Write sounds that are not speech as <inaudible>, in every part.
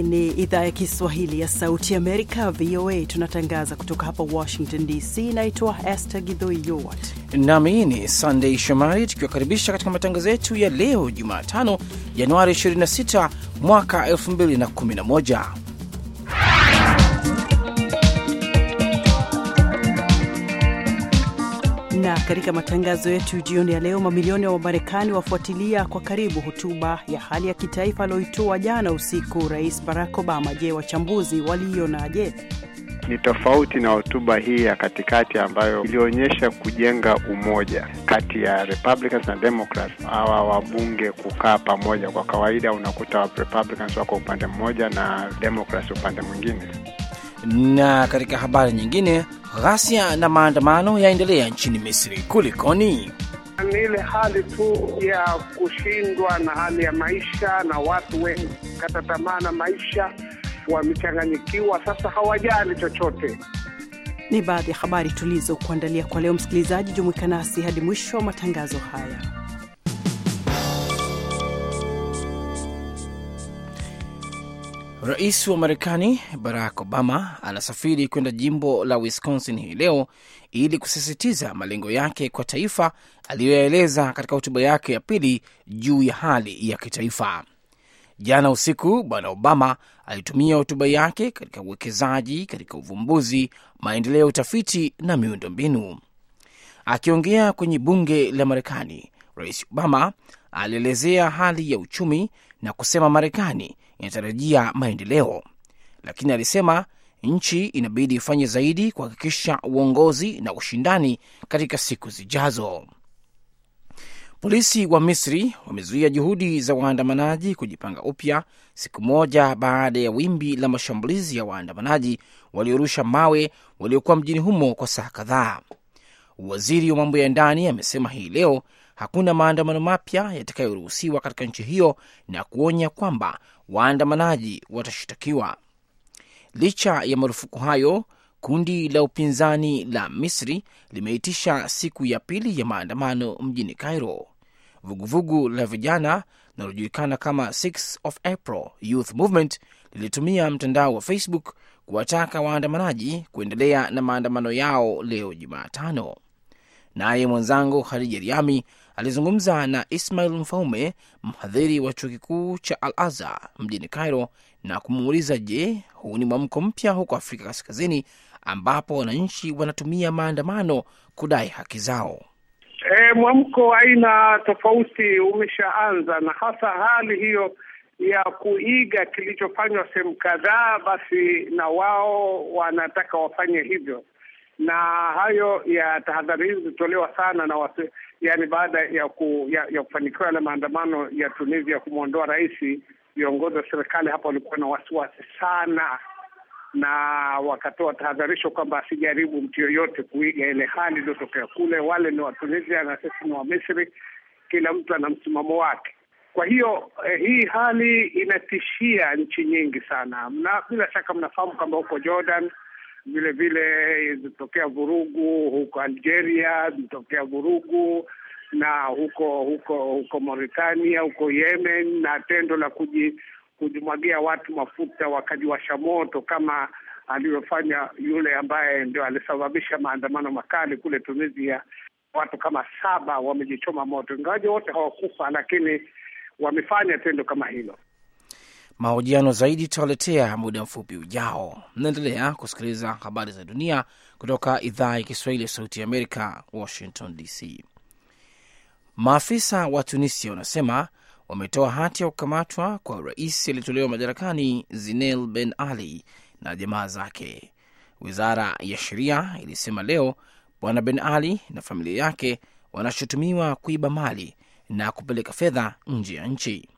Hii ni idhaa ya Kiswahili ya Sauti Amerika, VOA. Tunatangaza kutoka hapa Washington DC. Naitwa Esther Gidhui nami ni Sandei Shomari, tukiwakaribisha katika matangazo yetu ya leo Jumatano, Januari 26 mwaka 2011. Na katika matangazo yetu jioni ya leo, mamilioni ya Wamarekani wafuatilia kwa karibu hotuba ya hali ya kitaifa aliyoitoa jana usiku Rais Barack Obama. Je, wachambuzi waliionaje? Ni tofauti na hotuba hii ya katikati ambayo ilionyesha kujenga umoja kati ya Republicans na Democrats, hawa wabunge kukaa pamoja. Kwa kawaida unakuta Republicans wako upande mmoja na Democrats upande mwingine. Na katika habari nyingine, ghasia na maandamano yaendelea nchini Misri. Kulikoni? Ni ile hali tu ya kushindwa na hali ya maisha, na watu wengi kata tamaa na maisha, wamechanganyikiwa, sasa hawajali chochote. Ni baadhi ya habari tulizokuandalia kwa leo. Msikilizaji, jumuika nasi hadi mwisho wa matangazo haya. Rais wa Marekani Barack Obama anasafiri kwenda jimbo la Wisconsin hii leo ili kusisitiza malengo yake kwa taifa aliyoyaeleza katika hotuba yake ya pili juu ya hali ya kitaifa. Jana usiku, Bwana Obama alitumia hotuba yake katika uwekezaji katika uvumbuzi, maendeleo ya utafiti na miundombinu. Akiongea kwenye bunge la Marekani, Rais Obama alielezea hali ya uchumi na kusema Marekani inatarajia maendeleo, lakini alisema nchi inabidi ifanye zaidi kuhakikisha uongozi na ushindani katika siku zijazo. Polisi wa Misri wamezuia juhudi za waandamanaji kujipanga upya siku moja baada ya wimbi la mashambulizi ya waandamanaji waliorusha mawe waliokuwa mjini humo kwa saa kadhaa. Waziri wa mambo ya ndani amesema hii leo hakuna maandamano mapya yatakayoruhusiwa katika nchi hiyo na kuonya kwamba waandamanaji watashitakiwa. Licha ya marufuku hayo, kundi la upinzani la Misri limeitisha siku ya pili ya maandamano mjini Cairo. Vuguvugu la vijana linalojulikana kama 6 of April Youth Movement lilitumia mtandao wa Facebook kuwataka waandamanaji kuendelea na maandamano yao leo Jumatano. Naye mwenzangu Khadija Riami alizungumza na Ismail Mfaume, mhadhiri wa chuo kikuu cha Al Azhar mjini Cairo, na kumuuliza je, huu ni mwamko mpya huko Afrika Kaskazini ambapo wananchi wanatumia maandamano kudai haki zao? E, mwamko wa aina tofauti umeshaanza, na hasa hali hiyo ya kuiga kilichofanywa sehemu kadhaa, basi na wao wanataka wafanye hivyo na hayo ya tahadhari hizi zilitolewa sana na wasi, yani baada ya, ku, ya, ya kufanikiwa yale maandamano ya Tunisia kumwondoa rais, viongozi wa serikali hapa walikuwa na wasiwasi sana, na wakatoa tahadharisho kwamba asijaribu mtu yoyote kuiga ile hali iliyotokea kule. Wale ni Watunisia na sisi ni Wamisri, kila mtu ana msimamo wake. Kwa hiyo eh, hii hali inatishia nchi nyingi sana, na bila shaka mnafahamu kwamba huko Jordan vile vile zitokea vurugu huko Algeria, zitokea vurugu na huko huko huko Mauritania, huko Yemen, na tendo la kuji, kujimwagia watu mafuta wakajiwasha moto kama alivyofanya yule ambaye ndio alisababisha maandamano makali kule Tunisia. Watu kama saba wamejichoma moto, ingawaje wote hawakufa, lakini wamefanya tendo kama hilo. Mahojiano zaidi tutawaletea muda mfupi ujao. Mnaendelea kusikiliza habari za dunia kutoka idhaa ya Kiswahili ya Sauti ya Amerika, Washington DC. Maafisa wa Tunisia wanasema wametoa hati ya kukamatwa kwa rais aliyetolewa madarakani Zinel Ben Ali na jamaa zake. Wizara ya sheria ilisema leo bwana Ben Ali na familia yake wanashutumiwa kuiba mali na kupeleka fedha nje ya nchi.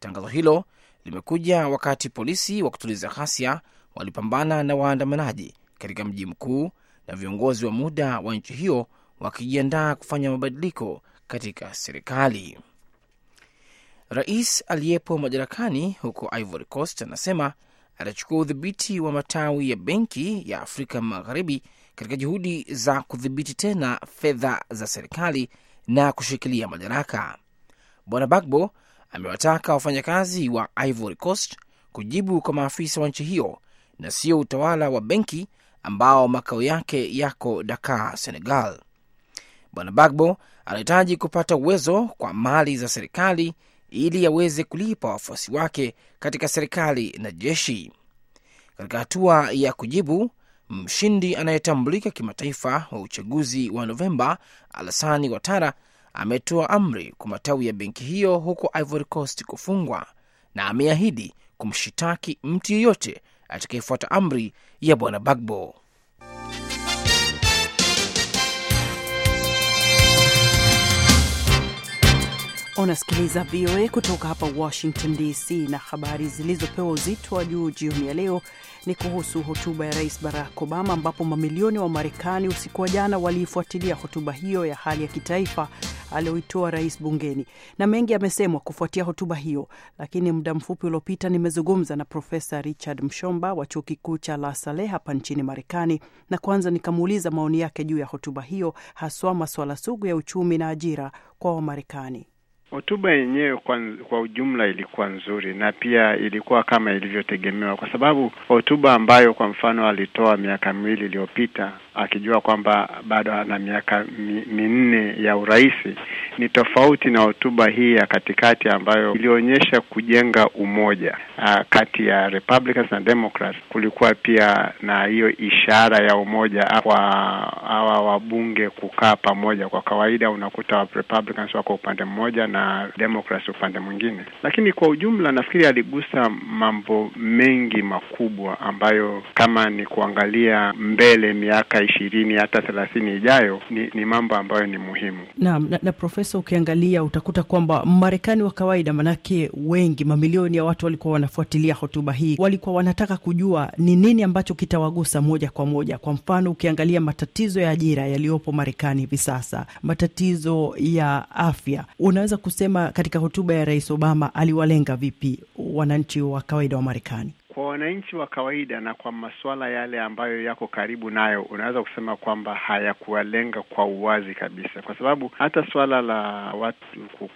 Tangazo hilo limekuja wakati polisi wa kutuliza ghasia walipambana na waandamanaji katika mji mkuu na viongozi wa muda wa nchi hiyo wakijiandaa kufanya mabadiliko katika serikali. Rais aliyepo madarakani huko Ivory Coast anasema atachukua udhibiti wa matawi ya benki ya Afrika Magharibi katika juhudi za kudhibiti tena fedha za serikali na kushikilia madaraka. Bwana Bagbo amewataka wafanyakazi wa Ivory Coast kujibu kwa maafisa wa nchi hiyo na sio utawala wa benki ambao makao yake yako Dakar, Senegal. Bwana Bagbo anahitaji kupata uwezo kwa mali za serikali ili aweze kulipa wafuasi wake katika serikali na jeshi. Katika hatua ya kujibu, mshindi anayetambulika kimataifa wa uchaguzi wa Novemba, Alassani Ouattara, ametoa amri kwa matawi ya benki hiyo huko Ivory Coast kufungwa na ameahidi kumshitaki mtu yeyote atakayefuata amri ya bwana Bagbo. Unasikiliza VOA kutoka hapa Washington DC, na habari zilizopewa uzito wa juu jioni ya leo ni kuhusu hotuba ya Rais Barack Obama, ambapo mamilioni wa Marekani usiku wa jana waliifuatilia hotuba hiyo ya hali ya kitaifa aliyoitoa rais bungeni, na mengi amesemwa kufuatia hotuba hiyo. Lakini muda mfupi uliopita nimezungumza na Profesa Richard Mshomba wa chuo kikuu cha La Salle hapa nchini Marekani, na kwanza nikamuuliza maoni yake juu ya hotuba hiyo, haswa masuala sugu ya uchumi na ajira kwa Wamarekani. Hotuba yenyewe kwa, kwa ujumla ilikuwa nzuri na pia ilikuwa kama ilivyotegemewa, kwa sababu hotuba ambayo kwa mfano alitoa miaka miwili iliyopita akijua kwamba bado ana miaka minne ya urais ni tofauti na hotuba hii ya katikati ambayo ilionyesha kujenga umoja a, kati ya Republicans na Democrats. Kulikuwa pia na hiyo ishara ya umoja kwa hawa wabunge kukaa pamoja. Kwa kawaida unakuta Republicans wako upande mmoja na Democrats upande mwingine, lakini kwa ujumla nafikiri aligusa mambo mengi makubwa ambayo kama ni kuangalia mbele miaka ishirini hata thelathini ijayo ni, ni mambo ambayo ni muhimu. Naam, na, na Profesa, ukiangalia utakuta kwamba Marekani wa kawaida, manake wengi, mamilioni ya watu walikuwa wanafuatilia hotuba hii, walikuwa wanataka kujua ni nini ambacho kitawagusa moja kwa moja. Kwa mfano, ukiangalia matatizo ya ajira yaliyopo Marekani hivi sasa, matatizo ya afya, unaweza kusema katika hotuba ya Rais Obama aliwalenga vipi wananchi wa kawaida wa Marekani? Kwa wananchi wa kawaida na kwa masuala yale ambayo yako karibu nayo, unaweza kusema kwamba hayakuwalenga kwa uwazi kabisa, kwa sababu hata suala la watu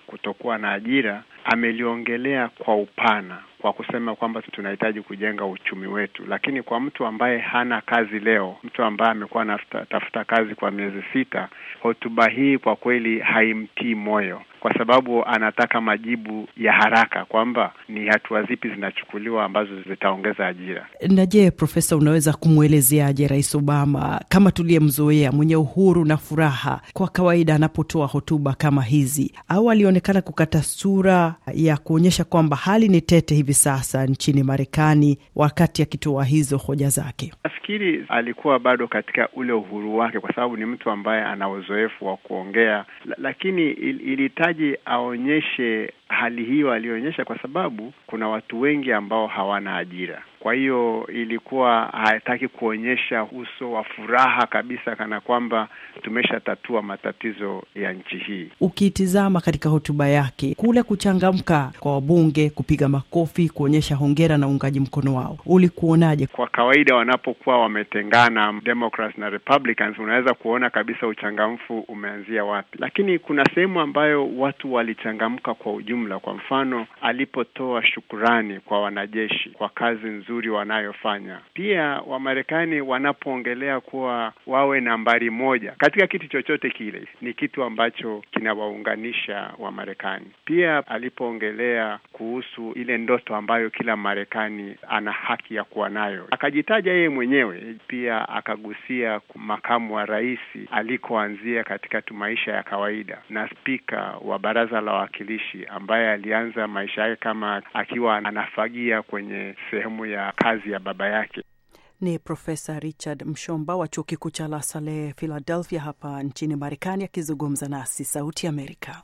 kutokuwa na ajira ameliongelea kwa upana kwa kusema kwamba tunahitaji kujenga uchumi wetu, lakini kwa mtu ambaye hana kazi leo, mtu ambaye amekuwa anatafuta kazi kwa miezi sita, hotuba hii kwa kweli haimtii moyo, kwa sababu anataka majibu ya haraka kwamba ni hatua zipi zinachukuliwa ambazo zitaongeza ajira. Na je, Profesa, unaweza kumwelezeaje Rais Obama kama tuliyemzoea, mwenye uhuru na furaha kwa kawaida anapotoa hotuba kama hizi, au alionekana kukata sura ya kuonyesha kwamba hali ni tete hivi sasa nchini Marekani wakati akitoa hizo hoja zake? Nafikiri alikuwa bado katika ule uhuru wake, kwa sababu ni mtu ambaye ana uzoefu wa kuongea, lakini ilihitaji aonyeshe hali hiyo alionyesha, kwa sababu kuna watu wengi ambao hawana ajira. Kwa hiyo ilikuwa hataki kuonyesha uso wa furaha kabisa, kana kwamba tumeshatatua matatizo ya nchi hii. Ukitizama katika hotuba yake, kule kuchangamka kwa wabunge, kupiga makofi, kuonyesha hongera na uungaji mkono wao, ulikuonaje? Kwa kawaida wanapokuwa wametengana Democrats na Republicans, unaweza kuona kabisa uchangamfu umeanzia wapi, lakini kuna sehemu ambayo watu walichangamka kwa ujumla. Kwa mfano, alipotoa shukurani kwa wanajeshi kwa kazi nzuri wanayofanya. Pia Wamarekani wanapoongelea kuwa wawe nambari moja katika kitu chochote kile, ni kitu ambacho kinawaunganisha Wamarekani. Pia alipoongelea kuhusu ile ndoto ambayo kila Marekani ana haki ya kuwa nayo, akajitaja yeye mwenyewe. Pia akagusia makamu wa rais alikoanzia katika maisha ya kawaida na spika wa baraza la wawakilishi ambaye alianza maisha yake kama akiwa anafagia kwenye sehemu ya kazi ya baba yake. Ni Profesa Richard Mshomba wa chuo kikuu cha La Salle, Philadelphia, hapa nchini Marekani, akizungumza nasi Sauti Amerika.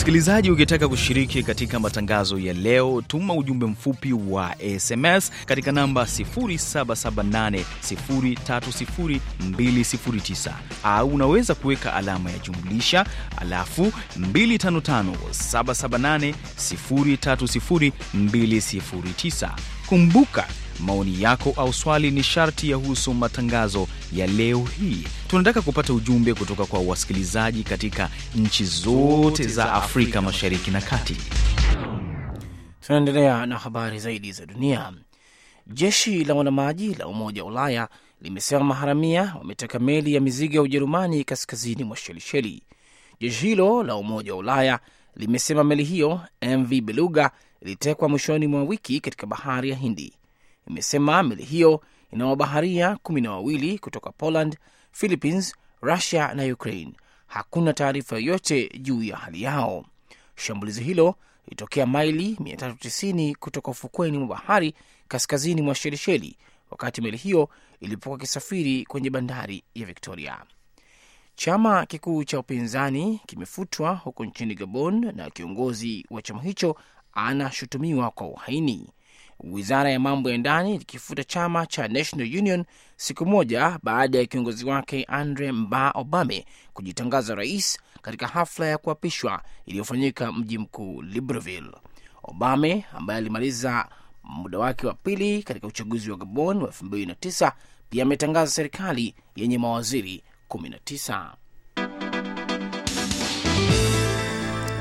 Msikilizaji, ukitaka kushiriki katika matangazo ya leo, tuma ujumbe mfupi wa SMS katika namba 0778030209 au unaweza kuweka alama ya jumlisha alafu 255778030209. Kumbuka, maoni yako au swali ni sharti ya husu matangazo ya leo hii. Tunataka kupata ujumbe kutoka kwa wasikilizaji katika nchi zote za Afrika Mashariki na Kati. Tunaendelea na habari zaidi za dunia. Jeshi la wanamaji la Umoja wa Ulaya limesema maharamia wameteka meli ya mizigo ya Ujerumani kaskazini mwa Shelisheli. Jeshi hilo la Umoja wa Ulaya limesema meli hiyo MV Beluga ilitekwa mwishoni mwa wiki katika bahari ya Hindi. Imesema meli hiyo ina mabaharia kumi na wawili kutoka Poland, Philippines, Russia na Ukraine. Hakuna taarifa yoyote juu ya hali yao. Shambulizi hilo lilitokea maili 390 kutoka ufukweni mwa bahari kaskazini mwa Shelisheli wakati meli hiyo ilipokuwa ikisafiri kwenye bandari ya Victoria. Chama kikuu cha upinzani kimefutwa huko nchini Gabon na kiongozi wa chama hicho anashutumiwa kwa uhaini. Wizara ya mambo ya ndani ikifuta chama cha National Union siku moja baada ya kiongozi wake Andre Mba Obame kujitangaza rais katika hafla ya kuapishwa iliyofanyika mji mkuu Libreville. Obame ambaye alimaliza muda wake wa pili katika uchaguzi wa Gabon wa 2009 pia ametangaza serikali yenye mawaziri 19.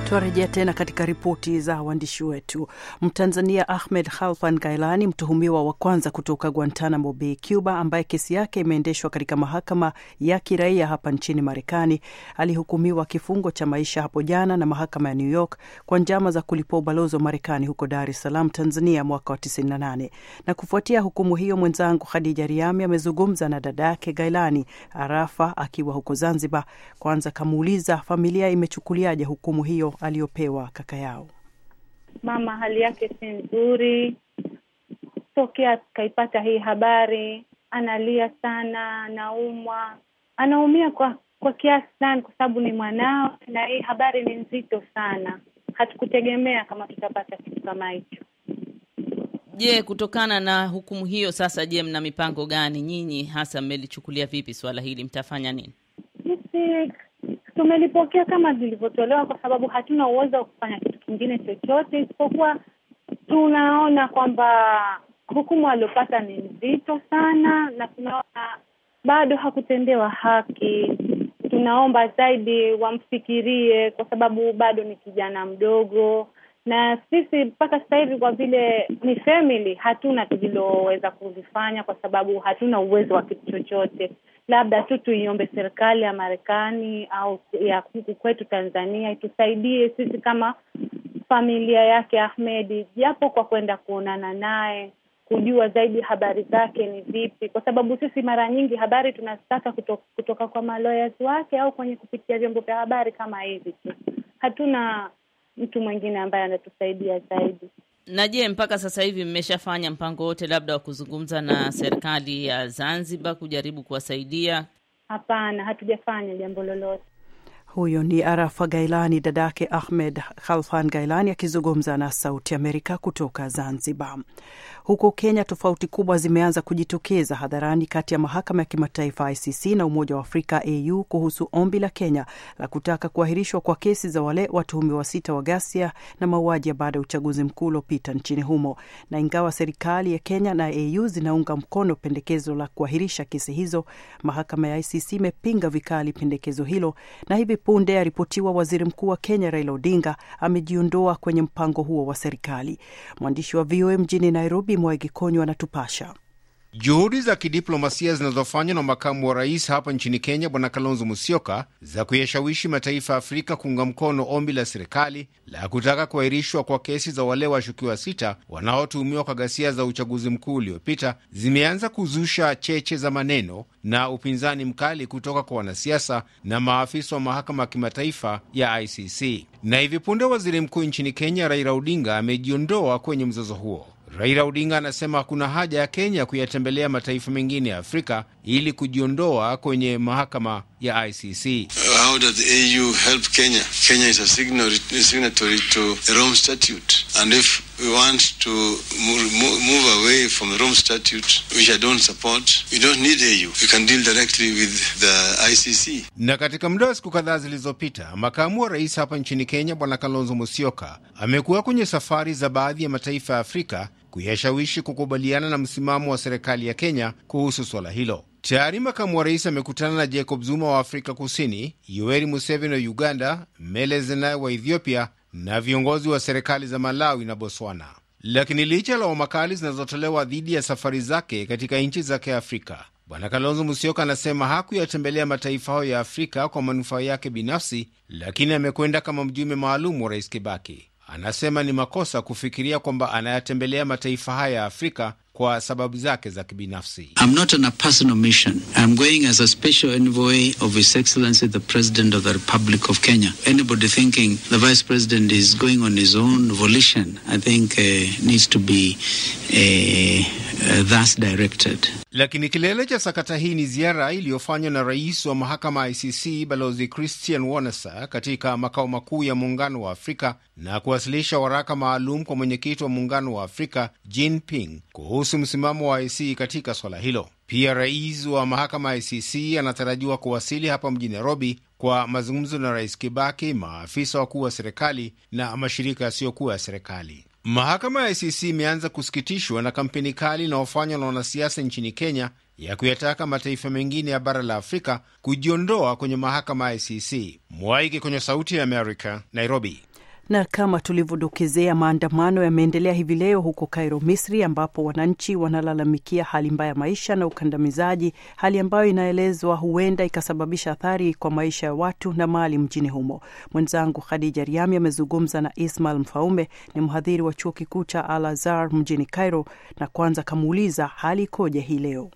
Tuarejea tena katika ripoti za waandishi wetu. Mtanzania Ahmed Khalfan Gailani, mtuhumiwa wa kwanza kutoka Guantanamo Bay, Cuba, ambaye kesi yake imeendeshwa katika mahakama ya kiraia hapa nchini Marekani, alihukumiwa kifungo cha maisha hapo jana na mahakama ya New York kwa njama za kulipua ubalozi wa Marekani huko Dar es Salaam, Tanzania, mwaka wa 98. Na kufuatia hukumu hiyo, mwenzangu Khadija Riami amezungumza na dada yake Gailani, Arafa, akiwa huko Zanzibar. Kwanza kamuuliza familia imechukuliaje hukumu hiyo aliyopewa kaka yao. Mama hali yake si nzuri, tokea tukaipata hii habari analia sana, anaumwa, anaumia kwa kwa kiasi sana kwa sababu ni mwanao, na hii habari ni nzito sana. Hatukutegemea kama tutapata kitu kama hicho. Je, kutokana na hukumu hiyo sasa, je, mna mipango gani nyinyi hasa, mmelichukulia vipi swala hili? Mtafanya nini? Sisi tumelipokea kama zilivyotolewa, kwa sababu hatuna uwezo wa kufanya kitu kingine chochote isipokuwa tunaona kwamba hukumu aliopata ni nzito sana, na tunaona bado hakutendewa haki. Tunaomba zaidi wamfikirie, kwa sababu bado ni kijana mdogo, na sisi mpaka sasa hivi kwa vile ni family, hatuna tuliloweza kuvifanya kwa sababu hatuna uwezo wa kitu chochote labda tu tuiombe serikali ya Marekani au ya huku kwetu Tanzania itusaidie sisi kama familia yake Ahmedi, japo kwa kwenda kuonana naye, kujua zaidi habari zake ni vipi, kwa sababu sisi mara nyingi habari tunazitaka kutoka, kutoka kwa maloyas wake au kwenye kupitia vyombo vya habari kama hivi tu. Hatuna mtu mwingine ambaye anatusaidia zaidi. Na je, mpaka sasa hivi mmeshafanya mpango wote labda wa kuzungumza na serikali ya Zanzibar kujaribu kuwasaidia? Hapana, hatujafanya jambo lolote. Huyo ni Arafa Gailani, dadake Ahmed Khalfan Gailani akizungumza na Sauti Amerika kutoka Zanzibar. Huko Kenya, tofauti kubwa zimeanza kujitokeza hadharani kati ya mahakama ya kimataifa ICC na Umoja wa Afrika AU kuhusu ombi la Kenya la kutaka kuahirishwa kwa kesi za wale watuhumiwa sita wa ghasia na mauaji ya baada ya uchaguzi mkuu uliopita nchini humo. Na ingawa serikali ya Kenya na AU zinaunga mkono pendekezo la kuahirisha kesi hizo, mahakama ya ICC imepinga vikali pendekezo hilo, na hivi punde aripotiwa waziri mkuu wa Kenya Raila Odinga amejiondoa kwenye mpango huo wa serikali. Mwandishi wa VOA mjini Nairobi, Mwaigi Gikonyo anatupasha. Juhudi za kidiplomasia zinazofanywa na makamu wa rais hapa nchini Kenya Bwana Kalonzo Musyoka za kuyashawishi mataifa ya Afrika kuunga mkono ombi la serikali la kutaka kuahirishwa kwa kesi za wale washukiwa sita wanaotuhumiwa kwa ghasia za uchaguzi mkuu uliopita zimeanza kuzusha cheche za maneno na upinzani mkali kutoka kwa wanasiasa na maafisa wa mahakama ya kimataifa ya ICC. Na hivi punde waziri mkuu nchini Kenya Raila Odinga amejiondoa kwenye mzozo huo. Raila Odinga anasema kuna haja ya Kenya kuyatembelea mataifa mengine ya Afrika ili kujiondoa kwenye mahakama ya ICC. How does the AU help Kenya? Kenya is a signatory to the Rome Statute. And if we want to move away from the Rome Statute, which I don't support, we don't need AU. We can deal directly with the ICC. Na katika muda wa siku kadhaa zilizopita, makamu wa rais hapa nchini Kenya Bwana Kalonzo Musyoka amekuwa kwenye safari za baadhi ya mataifa ya Afrika kuyashawishi kukubaliana na msimamo wa serikali ya Kenya kuhusu swala hilo. Tayari makamu wa rais amekutana na Jacob Zuma wa Afrika Kusini, Yoweri Museveni wa Uganda, Meles Zenawi wa Ethiopia na viongozi wa serikali za Malawi na Botswana. Lakini licha la lawama kali zinazotolewa dhidi ya safari zake katika nchi za Kiafrika, Bwana Kalonzo Musyoka anasema hakuyatembelea mataifa hayo ya Afrika kwa manufaa yake binafsi, lakini amekwenda kama mjumbe maalum wa Rais Kibaki. Anasema ni makosa kufikiria kwamba anayatembelea mataifa haya ya Afrika kwa sababu zake za kibinafsi. I'm not on a personal mission. I'm going as a special envoy of His Excellency the President of the Republic of Kenya. Anybody thinking the Vice President is going on his own volition, I think uh, needs to be uh, uh, thus directed. Lakini kilele cha sakata hii ni ziara iliyofanywa na rais wa mahakama ICC Balozi Christian Wanesa katika makao makuu ya Muungano wa Afrika na kuwasilisha waraka maalum kwa mwenyekiti wa Muungano wa Afrika Jean Ping kuhusu msimamo wa IC katika swala hilo. Pia rais wa mahakama ya ICC anatarajiwa kuwasili hapa mjini Nairobi kwa mazungumzo na Rais Kibaki, maafisa wakuu wa serikali na mashirika yasiyokuwa ya serikali. Mahakama ya ICC imeanza kusikitishwa na kampeni kali inayofanywa na wanasiasa nchini Kenya ya kuyataka mataifa mengine ya bara la Afrika kujiondoa kwenye mahakama ya ICC. Mwaike kwenye Sauti ya Amerika, Nairobi. Na kama tulivyodokezea, maandamano yameendelea hivi leo huko kairo Misri, ambapo wananchi wanalalamikia hali mbaya ya maisha na ukandamizaji, hali ambayo inaelezwa huenda ikasababisha athari kwa maisha ya watu na mali mjini humo. Mwenzangu Khadija Riami amezungumza na Ismail Mfaume, ni mhadhiri wa chuo kikuu cha Al azar mjini Cairo, na kwanza kamuuliza hali ikoje hii leo.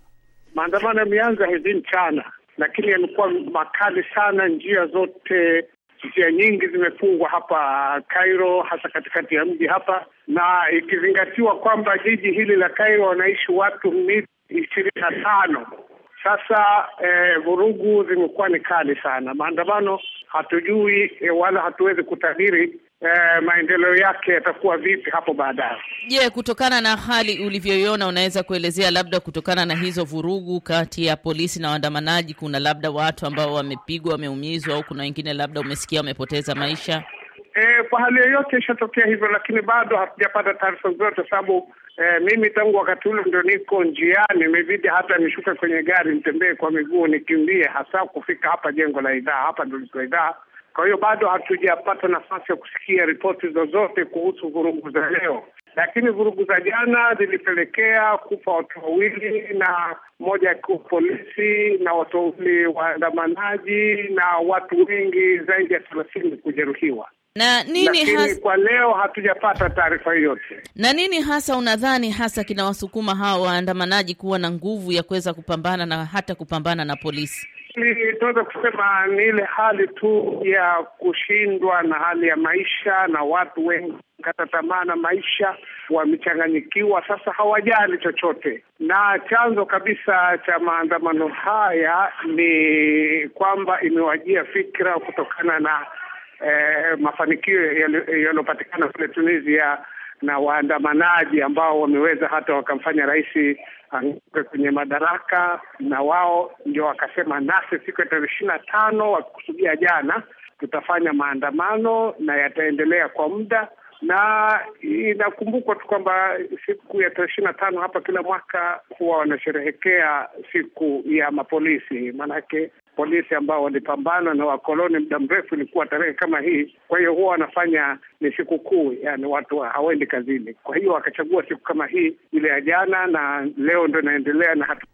Maandamano yameanza hivi mchana, lakini yamekuwa makali sana. Njia zote, njia nyingi zimefungwa hapa Cairo, hasa katikati ya mji hapa, na ikizingatiwa kwamba jiji hili la Cairo wanaishi watu milioni ishirini na tano. Sasa eh, vurugu zimekuwa ni kali sana. Maandamano hatujui eh, wala hatuwezi kutabiri eh, maendeleo yake yatakuwa vipi hapo baadaye. Je, yeah, kutokana na hali ulivyoiona, unaweza kuelezea labda kutokana na hizo vurugu kati ya polisi na waandamanaji, kuna labda watu ambao wamepigwa, wameumizwa, au kuna wengine labda umesikia wamepoteza maisha? E, kwa hali yoyote ishatokea hivyo, lakini bado hatujapata taarifa zote, sababu e, mimi tangu wakati ule ndio niko njiani, imebidi hata nishuke kwenye gari nitembee kwa miguu nikimbie, hasa kufika hapa jengo la idhaa, hapa ndio liko idhaa. Kwa hiyo bado hatujapata nafasi ya kusikia ripoti zozote kuhusu vurugu za leo, lakini vurugu za jana zilipelekea kufa watu wawili na mmoja akiwa polisi na watu wawili waandamanaji na watu wengi zaidi ya thelathini kujeruhiwa. Na nini Lakini hasa, kwa leo hatujapata taarifa yoyote. na nini hasa unadhani hasa kinawasukuma hawa waandamanaji kuwa na nguvu ya kuweza kupambana na hata kupambana na polisi? Tunaweza kusema ni ile hali tu ya kushindwa na hali ya maisha, na watu wengi kata tamaa na maisha, wamechanganyikiwa, sasa hawajali chochote. Na chanzo kabisa cha maandamano haya ni kwamba imewajia fikra kutokana na eh, mafanikio yali- yaliyopatikana kule Tunisia na waandamanaji ambao wameweza hata wakamfanya rais anguke kwenye madaraka, na wao ndio wakasema nasi siku ya tarehe ishirini na tano wakikusudia jana, tutafanya maandamano na yataendelea kwa muda. Na inakumbukwa tu kwamba siku ya tarehe ishirini na tano hapa kila mwaka huwa wanasherehekea siku ya mapolisi, maanake polisi ambao walipambana na wakoloni muda mrefu ilikuwa tarehe kama hii. Kwa hiyo huwa wanafanya ni siku kuu, yani watu hawaendi kazini. Kwa hiyo wakachagua siku kama hii ile ya jana, na leo ndo inaendelea na hatu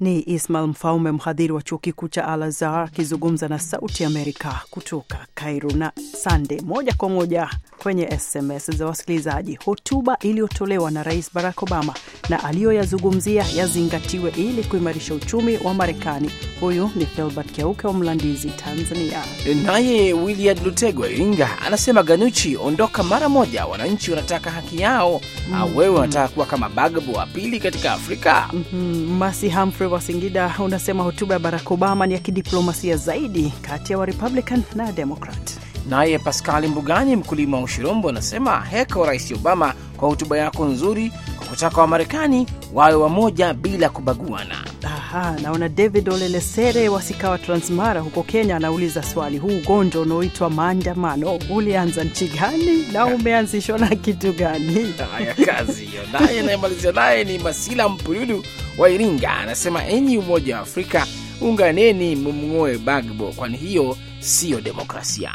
Ni Ismail Mfaume, mhadhiri wa chuo kikuu cha Al Azhar akizungumza na Sauti Amerika kutoka Cairo. Na Sande, moja kwa moja kwenye SMS za wasikilizaji. Hotuba iliyotolewa na Rais Barack Obama na aliyoyazungumzia yazingatiwe ili kuimarisha uchumi wa Marekani. Huyu ni Filbert Kiauke wa Mlandizi, Tanzania. Naye William Lutego Iringa anasema Ganuchi, ondoka mara moja, wananchi wanataka haki yao. mm Au wewe wanataka kuwa kama Bagbo wa pili katika Afrika? Mm -hmm. Masi Humphrey wa Singida unasema hotuba ya Barack Obama ni ya kidiplomasia zaidi kati ya Warepublican na Democrat. Naye Paskali Mbugani, mkulima wa Ushirombo, anasema heko Rais Obama kwa hotuba yako nzuri, kwa kutaka Wamarekani wawe wamoja bila kubaguana. Aha, naona David Olelesere wasikawa Transmara huko Kenya anauliza swali, huu ugonjwa unaoitwa maandamano ulianza nchi gani na <laughs> umeanzishwa na kitu gani? Haya, kazi hiyo. Naye anayemalizia naye ni Masila Mpuludu wa Iringa anasema, enyi Umoja wa Afrika, unganeni mumng'oe Bagbo, kwani hiyo siyo demokrasia.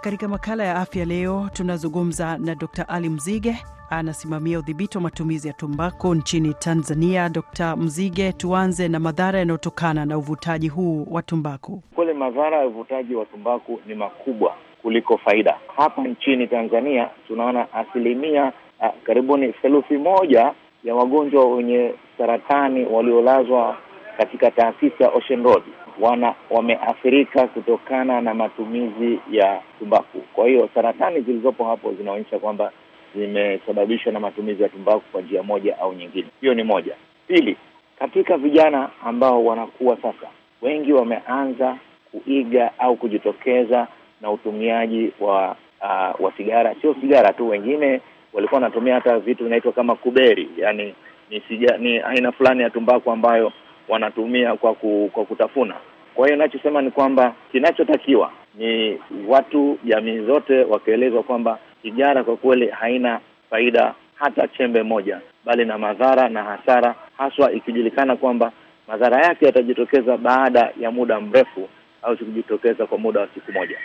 Katika makala ya afya leo tunazungumza na Dr. Ali Mzige, anasimamia udhibiti wa matumizi ya tumbako nchini Tanzania. Dr. Mzige, tuanze na madhara yanayotokana na uvutaji huu wa tumbaku. Kule madhara ya uvutaji wa tumbaku ni makubwa kuliko faida. Hapa nchini Tanzania tunaona asilimia uh, karibuni theluthi moja ya wagonjwa wenye saratani waliolazwa katika taasisi ya Ocean Road wana wameathirika kutokana na matumizi ya tumbaku. Kwa hiyo saratani zilizopo hapo zinaonyesha kwamba zimesababishwa na matumizi ya tumbaku kwa njia moja au nyingine. Hiyo ni moja. Pili, katika vijana ambao wanakuwa sasa, wengi wameanza kuiga au kujitokeza na utumiaji wa uh, wa sigara. Sio sigara tu, wengine walikuwa wanatumia hata vitu vinaitwa kama kuberi, yani ni siga, ni aina fulani ya tumbaku ambayo wanatumia kwa ku, kwa kutafuna. Kwa hiyo ninachosema ni kwamba kinachotakiwa ni watu, jamii zote wakielezwa kwamba sigara kwa kweli haina faida hata chembe moja, bali na madhara na hasara, haswa ikijulikana kwamba madhara yake yatajitokeza baada ya muda mrefu au sikujitokeza kwa muda wa siku moja.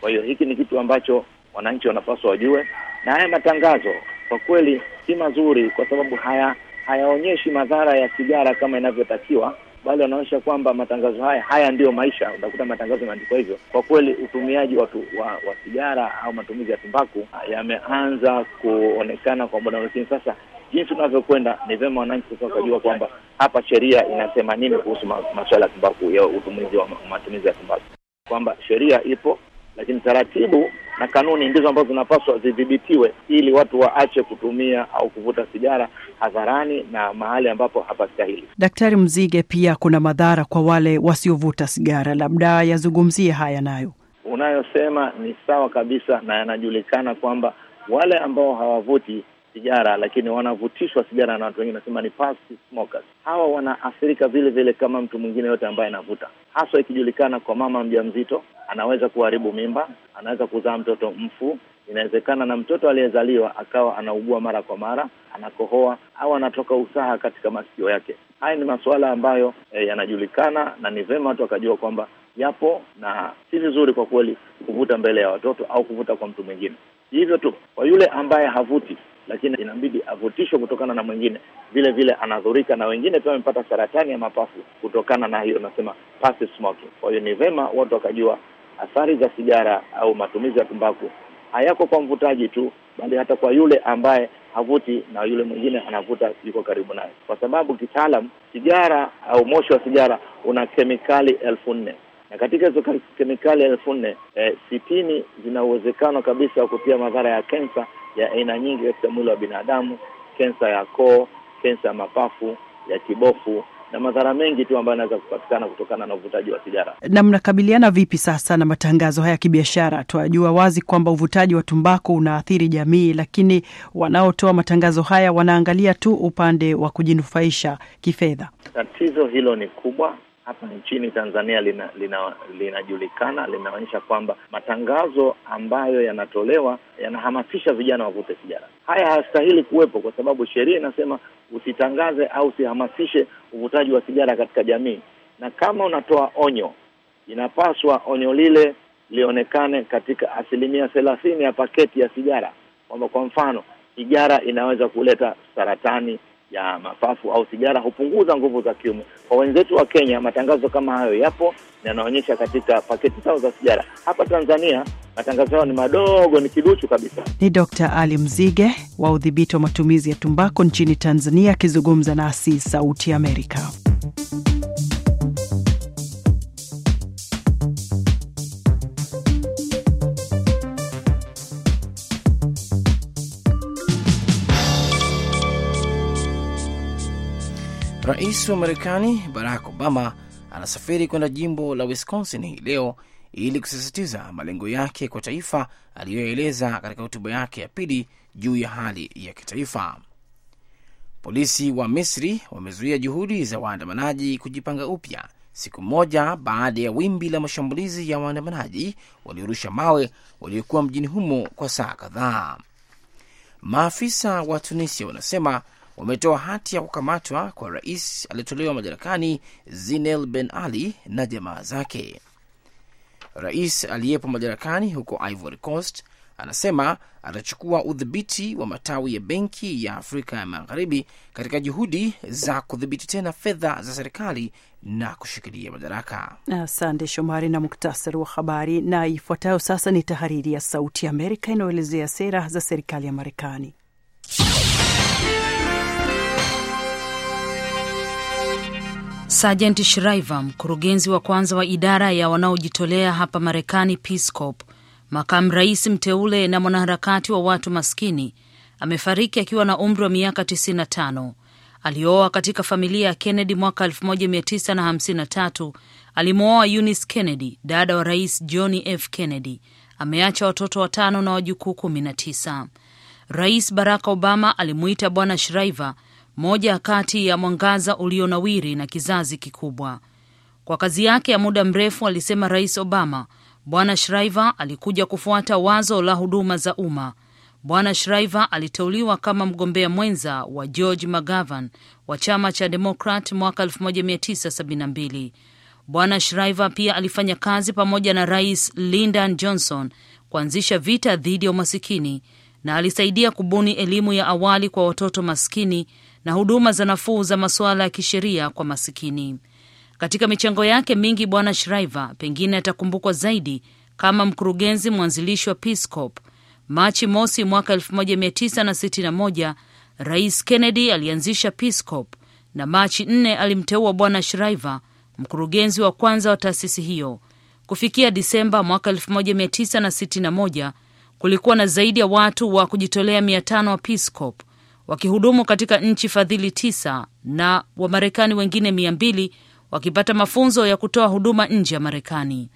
Kwa hiyo hiki ni kitu ambacho wananchi wanapaswa wajue, na haya matangazo kwa kweli si mazuri, kwa sababu haya hayaonyeshi madhara ya sigara kama inavyotakiwa, bali wanaonyesha kwamba matangazo haya haya ndiyo maisha. Utakuta matangazo yameandikwa hivyo. Kwa kweli utumiaji wa, wa, wa sigara au matumizi ya tumbaku yameanza kuonekana kwa muda mrefu. Sasa jinsi unavyokwenda ni vyema wananchi sasa wakajua kwamba hapa sheria inasema nini kuhusu masuala ya tumbaku, ya utumizi wa matumizi ya tumbaku, kwamba sheria ipo lakini taratibu na kanuni ndizo ambazo zinapaswa zidhibitiwe ili watu waache kutumia au kuvuta sigara hadharani na mahali ambapo hapastahili. Daktari Mzige, pia kuna madhara kwa wale wasiovuta sigara, labda yazungumzie haya nayo. Unayosema ni sawa kabisa na yanajulikana kwamba wale ambao hawavuti sigara lakini wanavutishwa sigara na watu wengine, nasema ni passive smokers, hawa wanaathirika vile vile kama mtu mwingine yote ambaye anavuta, haswa ikijulikana kwa mama mjamzito, anaweza kuharibu mimba, anaweza kuzaa mtoto mfu. Inawezekana na mtoto aliyezaliwa akawa anaugua mara kwa mara, anakohoa au anatoka usaha katika masikio yake. Haya ni masuala ambayo e, yanajulikana na ni vema watu wakajua kwamba yapo na si vizuri kwa kweli kuvuta mbele ya watoto au kuvuta kwa mtu mwingine. Hivyo tu kwa yule ambaye havuti lakini inabidi avutishwe kutokana na mwingine, vile vile anadhurika, na wengine pia wamepata saratani ya mapafu kutokana na hiyo, nasema passive smoking. Kwa hiyo ni vema watu wakajua athari za sigara au matumizi ya tumbaku. Hayako kwa mvutaji tu, bali hata kwa yule ambaye havuti na yule mwingine anavuta, yuko karibu naye, kwa sababu kitaalam sigara au moshi wa sigara una kemikali elfu nne. Na katika hizo kemikali elfu nne eh, sitini zina uwezekano kabisa wa kutia madhara ya kensa ya aina nyingi katika mwili wa binadamu, kensa ya koo, kensa ya mapafu, ya kibofu na madhara mengi tu ambayo yanaweza kupatikana kutokana na uvutaji wa sigara. Na mnakabiliana vipi sasa na matangazo haya ya kibiashara? Twajua wazi kwamba uvutaji wa tumbako unaathiri jamii, lakini wanaotoa matangazo haya wanaangalia tu upande wa kujinufaisha kifedha. Tatizo hilo ni kubwa hapa nchini Tanzania linajulikana, lina, lina linaonyesha kwamba matangazo ambayo yanatolewa yanahamasisha vijana wavute sigara. Haya hayastahili kuwepo, kwa sababu sheria inasema usitangaze au usihamasishe uvutaji wa sigara katika jamii, na kama unatoa onyo, inapaswa onyo lile lionekane katika asilimia thelathini ya paketi ya sigara, kwamba kwa mfano sigara inaweza kuleta saratani ya mapafu au sigara hupunguza nguvu za kiume. Kwa wenzetu wa Kenya, matangazo kama hayo yapo na yanaonyesha katika paketi zao za sigara. Hapa Tanzania matangazo yao ni madogo, ni kiduchu kabisa. Ni Dr. Ali Mzige wa udhibiti wa matumizi ya tumbako nchini Tanzania akizungumza nasi Sauti ya Amerika. Rais wa Marekani Barack Obama anasafiri kwenda jimbo la Wisconsin hii leo ili kusisitiza malengo yake kwa taifa aliyoeleza katika hotuba yake ya pili juu ya hali ya kitaifa. Polisi wa Misri wamezuia juhudi za waandamanaji kujipanga upya siku moja baada ya wimbi la mashambulizi ya waandamanaji waliorusha mawe waliokuwa mjini humo kwa saa kadhaa. Maafisa wa Tunisia wanasema wametoa hati ya kukamatwa kwa rais aliyetolewa madarakani Zinel Ben Ali na jamaa zake. rais aliyepo madarakani huko Ivory Coast anasema atachukua udhibiti wa matawi ya benki ya Afrika ya Magharibi katika juhudi za kudhibiti tena fedha za serikali na kushikilia madaraka. Asante Shomari na muktasari wa habari. Na ifuatayo sasa ni tahariri ya Sauti ya Amerika inayoelezea sera za serikali ya Marekani. Sergeant Shriver, mkurugenzi wa kwanza wa idara ya wanaojitolea hapa Marekani, Peace Corps, makamu rais mteule na mwanaharakati wa watu maskini, amefariki akiwa na umri wa miaka 95. Alioa katika familia ya Kennedy mwaka 1953. Alimwoa Eunice Kennedy, dada wa rais John F. Kennedy. Ameacha watoto watano na wajukuu 19. Rais Barack Obama alimuita Bwana Shriver moja kati ya mwangaza ulionawiri na kizazi kikubwa. Kwa kazi yake ya muda mrefu, alisema Rais Obama, Bwana Shriver alikuja kufuata wazo la huduma za umma. Bwana Shriver aliteuliwa kama mgombea mwenza wa George McGovern wa chama cha Demokrat mwaka 1972. Bwana Shriver pia alifanya kazi pamoja na Rais Lyndon Johnson kuanzisha vita dhidi ya umasikini na alisaidia kubuni elimu ya awali kwa watoto maskini na huduma za nafuu za masuala ya kisheria kwa masikini. Katika michango yake mingi, Bwana Shriver pengine atakumbukwa zaidi kama mkurugenzi mwanzilishi wa Peace Corps. Machi mosi mwaka 1961 Rais Kennedy alianzisha Peace Corps na Machi 4 alimteua Bwana Shriver mkurugenzi wa kwanza wa taasisi hiyo. Kufikia Disemba mwaka 1961 kulikuwa na zaidi ya watu wa kujitolea 500 wa Peace Corps wakihudumu katika nchi fadhili tisa na Wamarekani wengine mia mbili wakipata mafunzo ya kutoa huduma nje ya Marekani.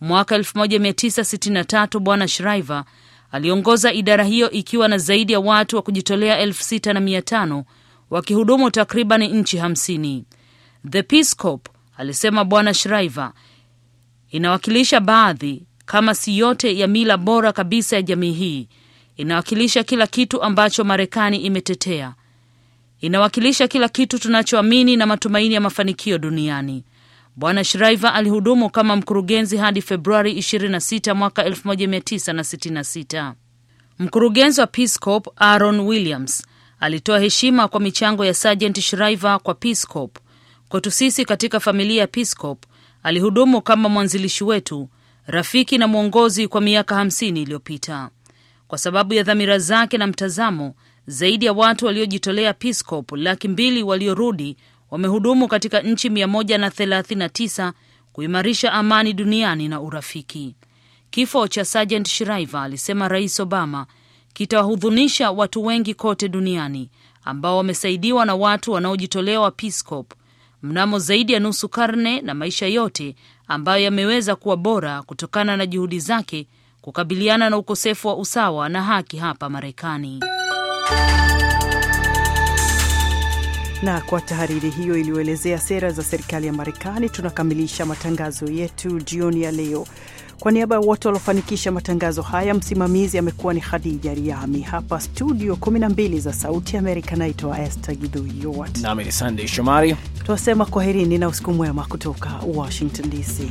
Mwaka 1963 Bwana Shriver aliongoza idara hiyo ikiwa na zaidi ya watu wa kujitolea elfu sita na mia tano wakihudumu takriban nchi hamsini. The Peace Corps, alisema Bwana Shriver, inawakilisha baadhi kama si yote ya mila bora kabisa ya jamii hii inawakilisha kila kitu ambacho Marekani imetetea. Inawakilisha kila kitu tunachoamini na matumaini ya mafanikio duniani. Bwana Shriver alihudumu kama mkurugenzi hadi Februari 26 mwaka 1966. Mkurugenzi wa Peace Corps Aaron Williams alitoa heshima kwa michango ya Sergeant Shriver kwa Peace Corps. Kwetu sisi katika familia ya Peace Corps, alihudumu kama mwanzilishi wetu, rafiki na mwongozi kwa miaka hamsini iliyopita. Kwa sababu ya dhamira zake na mtazamo, zaidi ya watu waliojitolea Peace Corps laki mbili waliorudi wamehudumu katika nchi 139 kuimarisha amani duniani na urafiki. Kifo cha Sergeant Shriver, alisema Rais Obama, kitawahudhunisha watu wengi kote duniani ambao wamesaidiwa na watu wanaojitolea wa Peace Corps mnamo zaidi ya nusu karne na maisha yote ambayo yameweza kuwa bora kutokana na juhudi zake kukabiliana na ukosefu wa usawa na haki hapa Marekani. Na kwa tahariri hiyo iliyoelezea sera za serikali ya Marekani, tunakamilisha matangazo yetu jioni ya leo. Kwa niaba ya wote waliofanikisha matangazo haya, msimamizi amekuwa ni Khadija Riami. Hapa studio 12 za Sauti ya Amerika, naitwa Esther Gidhuiyot nami ni Sandey Shomari. Tunasema kwaherini na usiku mwema kutoka Washington DC.